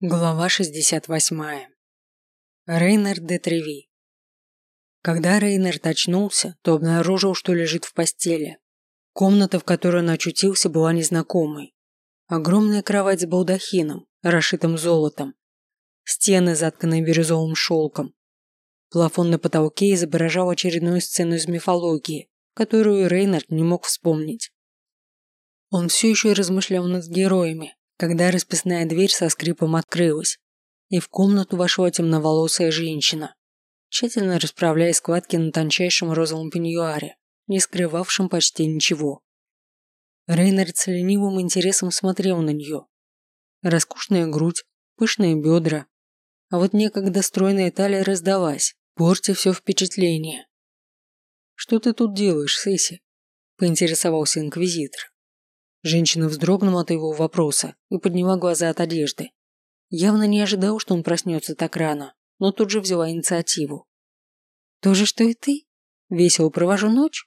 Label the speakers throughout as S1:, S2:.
S1: Глава 68. Рейнард де Треви. Когда Рейнард очнулся, то обнаружил, что лежит в постели. Комната, в которой он очутился, была незнакомой. Огромная кровать с балдахином, расшитым золотом. Стены, затканные бирюзовым шелком. Плафон на потолке изображал очередную сцену из мифологии, которую Рейнард не мог вспомнить. Он все еще размышлял над героями, когда расписная дверь со скрипом открылась, и в комнату вошла темноволосая женщина, тщательно расправляя складки на тончайшем розовом пеньюаре, не скрывавшем почти ничего. Рейнард с ленивым интересом смотрел на нее. Роскошная грудь, пышные бедра, а вот некогда стройная талия раздалась, портя все впечатление. «Что ты тут делаешь, Сесси?» – поинтересовался инквизитор. Женщина вздрогнула от его вопроса и подняла глаза от одежды. Явно не ожидал, что он проснется так рано, но тут же взяла инициативу. «То же, что и ты? Весело провожу ночь?»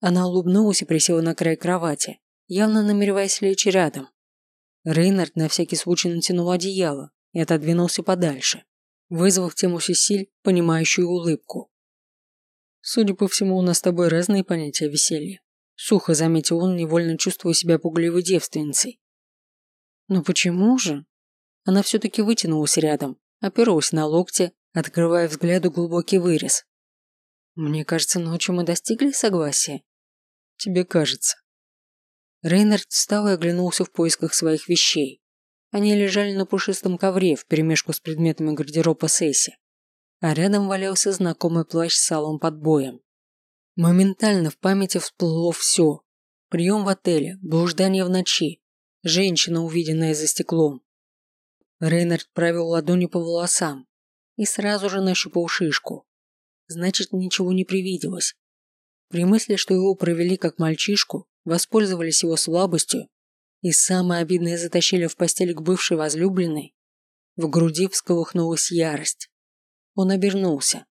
S1: Она улыбнулась и присела на край кровати, явно намереваясь лечь рядом. Рейнард на всякий случай натянул одеяло и отодвинулся подальше, вызвав тему Сесиль понимающую улыбку. «Судя по всему, у нас с тобой разные понятия веселья. Сухо заметил он, невольно чувствуя себя пугливой девственницей. Но почему же? Она все-таки вытянулась рядом, оперлась на локте, открывая взгляду глубокий вырез. Мне кажется, ночью мы достигли согласия. Тебе кажется. Рейнард встал и оглянулся в поисках своих вещей. Они лежали на пушистом ковре вперемешку с предметами гардероба Сесси, а рядом валялся знакомый плащ с салом под боем. Моментально в памяти всплыло все. Прием в отеле, блуждание в ночи, женщина, увиденная за стеклом. Рейнард провел ладонью по волосам и сразу же нащупал шишку. Значит, ничего не привиделось. При мысли, что его провели как мальчишку, воспользовались его слабостью и самое обидное затащили в постель к бывшей возлюбленной, в груди всколыхнулась ярость. Он обернулся.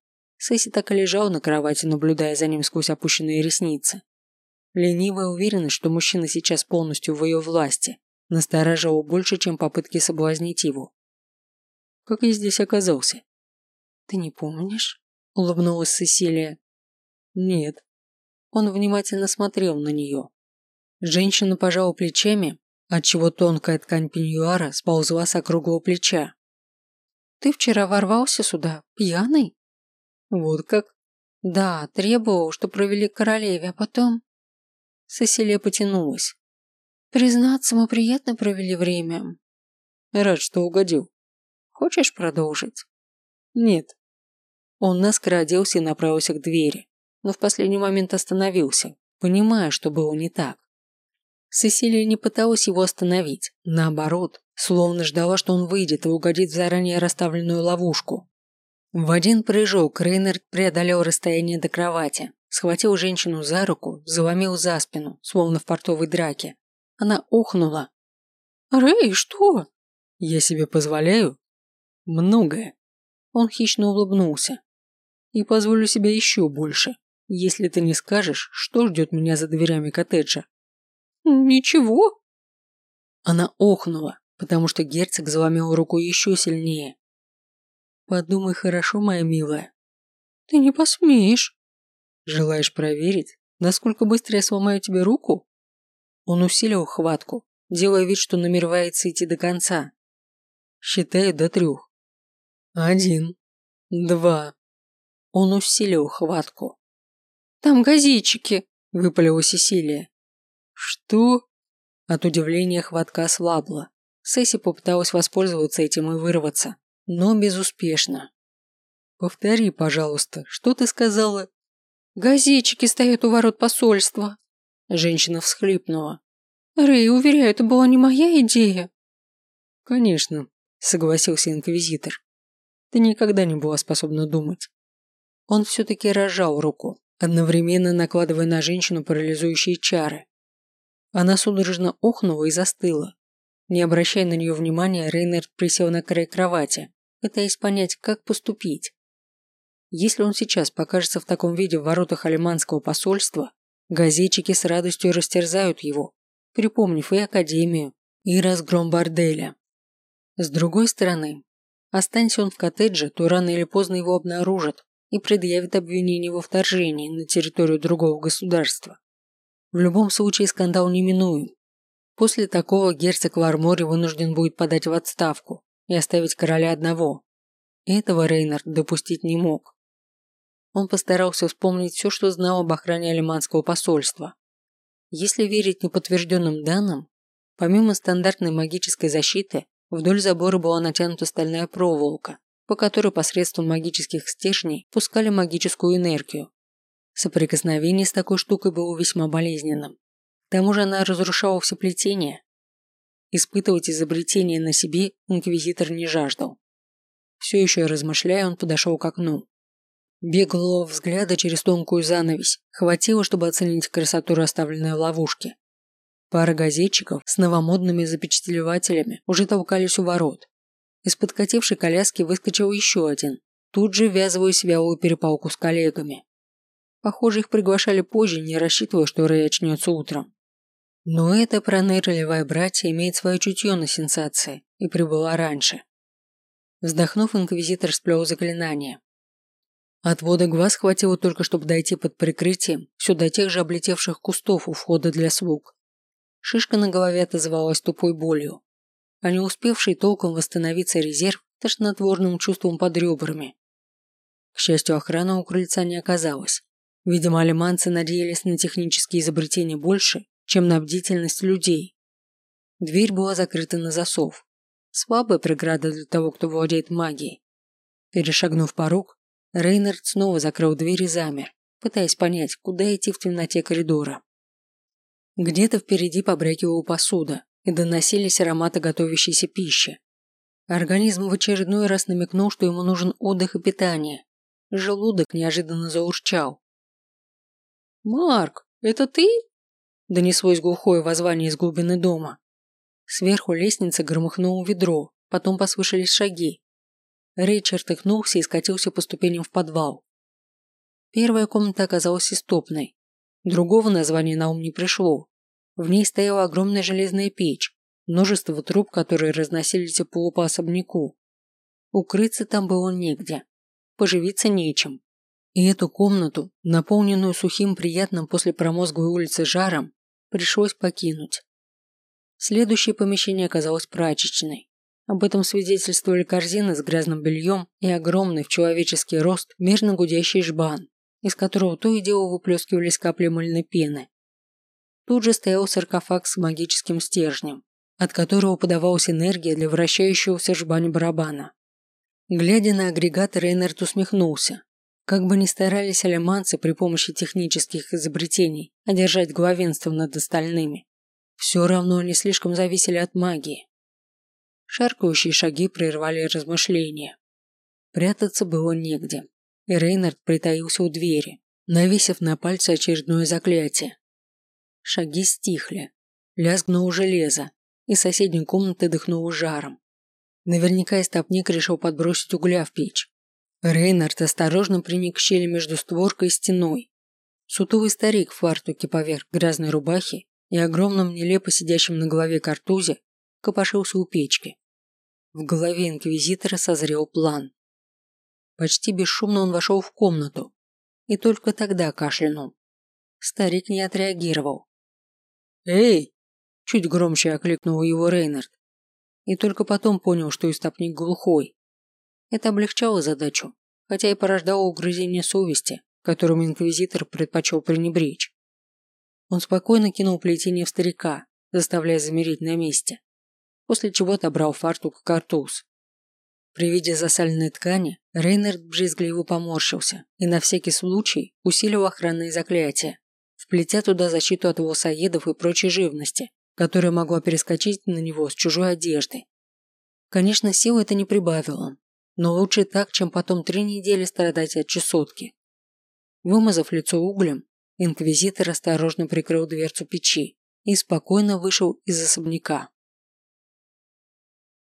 S1: Сесси так и лежал на кровати, наблюдая за ним сквозь опущенные ресницы. Ленивая уверенность, что мужчина сейчас полностью в ее власти, настораживала больше, чем попытки соблазнить его. «Как я здесь оказался?» «Ты не помнишь?» – улыбнулась Сесилия. «Нет». Он внимательно смотрел на нее. Женщина пожала плечами, отчего тонкая ткань пеньюара сползла с округлого плеча. «Ты вчера ворвался сюда, пьяный?» Вот как? Да, требовал, что провели к королеве, а потом... Сесилия потянулась. Признаться, мы приятно провели время. Рад, что угодил. Хочешь продолжить? Нет. Он наскоро оделся и направился к двери, но в последний момент остановился, понимая, что было не так. Сесилия не пыталась его остановить, наоборот, словно ждала, что он выйдет и угодит в заранее расставленную ловушку. В один прыжок Рейнард преодолел расстояние до кровати, схватил женщину за руку, заломил за спину, словно в портовой драке. Она охнула. «Рэй, что?» «Я себе позволяю?» «Многое». Он хищно улыбнулся. «И позволю себе еще больше, если ты не скажешь, что ждет меня за дверями коттеджа».
S2: «Ничего».
S1: Она охнула, потому что герцог заломил руку еще сильнее, Подумай хорошо, моя милая.
S2: Ты не посмеешь.
S1: Желаешь проверить, насколько быстро я сломаю тебе руку? Он усилил хватку, делая вид, что намеревается идти до конца. Считаю до трех. Один. Два. Он усилил хватку.
S2: Там газетчики,
S1: выпалила Сесилия. Что? От удивления хватка ослабла. Сесси попыталась воспользоваться этим и вырваться но безуспешно. Повтори, пожалуйста, что ты сказала?
S2: Газетчики стоят у ворот посольства.
S1: Женщина всхлипнула.
S2: Рэй, уверяю, это была не моя идея.
S1: Конечно, согласился инквизитор. Ты никогда не была способна думать. Он все-таки разжал руку, одновременно накладывая на женщину парализующие чары. Она судорожно охнула и застыла. Не обращая на нее внимания, Рейнард присел на край кровати, пытаясь понять, как поступить. Если он сейчас покажется в таком виде в воротах алиманского посольства, газетчики с радостью растерзают его, припомнив и Академию, и разгром борделя. С другой стороны, останься он в коттедже, то рано или поздно его обнаружат и предъявят обвинение во вторжении на территорию другого государства. В любом случае скандал неминуем. После такого герцог Вармори вынужден будет подать в отставку и оставить короля одного. Этого Рейнард допустить не мог. Он постарался вспомнить все, что знал об охране алиманского посольства. Если верить неподтвержденным данным, помимо стандартной магической защиты, вдоль забора была натянута стальная проволока, по которой посредством магических стержней пускали магическую энергию. Соприкосновение с такой штукой было весьма болезненным. К тому же она разрушала все плетения. Испытывать изобретение на себе инквизитор не жаждал. Все еще размышляя, он подошел к окну. Беглого взгляда через тонкую занавесь хватило, чтобы оценить красоту расставленной ловушки. Пара газетчиков с новомодными запечатлевателями уже толкались у ворот. Из подкатившей коляски выскочил еще один, тут же ввязываясь в вялую перепалку с коллегами. Похоже, их приглашали позже, не рассчитывая, что Рэй очнется утром. Но эта пронырливая братья имеет свое чутье на сенсации и прибыла раньше. Вздохнув, инквизитор сплел заклинание. Отвода глаз хватило только, чтобы дойти под прикрытием до тех же облетевших кустов у входа для слуг. Шишка на голове отозвалась тупой болью, а не успевший толком восстановиться резерв тошнотворным чувством под ребрами. К счастью, охраны у крыльца не оказалось. Видимо, алиманцы надеялись на технические изобретения больше, чем на бдительность людей. Дверь была закрыта на засов. Слабая преграда для того, кто владеет магией. Перешагнув порог, Рейнард снова закрыл дверь и замер, пытаясь понять, куда идти в темноте коридора. Где-то впереди побрякивала посуда, и доносились ароматы готовящейся пищи. Организм в очередной раз намекнул, что ему нужен отдых и питание. Желудок неожиданно заурчал.
S2: «Марк, это ты?»
S1: Донеслось глухое воззвание из глубины дома. Сверху лестницы громыхнуло ведро, потом послышались шаги. Рэй чертыхнулся и скатился по ступеням в подвал. Первая комната оказалась истопной. Другого названия на ум не пришло. В ней стояла огромная железная печь, множество труб, которые разносились по полу по особняку. Укрыться там было негде. Поживиться нечем. И эту комнату, наполненную сухим приятным после промозглой улицы жаром, пришлось покинуть. Следующее помещение оказалось прачечной. Об этом свидетельствовали корзины с грязным бельем и огромный в человеческий рост мирно гудящий жбан, из которого то и дело выплескивались капли мыльной пены. Тут же стоял саркофаг с магическим стержнем, от которого подавалась энергия для вращающегося в жбане барабана. Глядя на агрегат, Рейнард усмехнулся. Как бы ни старались алиманцы при помощи технических изобретений одержать главенство над остальными, все равно они слишком зависели от магии. Шаркающие шаги прервали размышления. Прятаться было негде, и Рейнард притаился у двери, навесив на пальцы очередное заклятие. Шаги стихли, лязгнуло железо, и соседней комнаты дыхнуло жаром. Наверняка истопник решил подбросить угля в печь. Рейнард осторожно приник к щели между створкой и стеной. Сутовый старик в фартуке поверх грязной рубахи и огромном нелепо сидящем на голове картузе копошился у печки. В голове инквизитора созрел план. Почти бесшумно он вошел в комнату и только тогда кашлянул. Старик не отреагировал. «Эй!» – чуть громче окликнул его Рейнард. И только потом понял, что истопник глухой. Это облегчало задачу, хотя и порождало угрызение совести, которым инквизитор предпочел пренебречь. Он спокойно кинул плетение в старика, заставляя замереть на месте, после чего отобрал фартук картуз. При виде засаленной ткани Рейнард брезгливо поморщился и на всякий случай усилил охранные заклятия, вплетя туда защиту от волосоедов и прочей живности, которая могла перескочить на него с чужой одежды. Конечно, силы это не прибавило, но лучше так, чем потом три недели страдать от чесотки. Вымазав лицо углем, инквизитор осторожно прикрыл дверцу печи и спокойно вышел из особняка.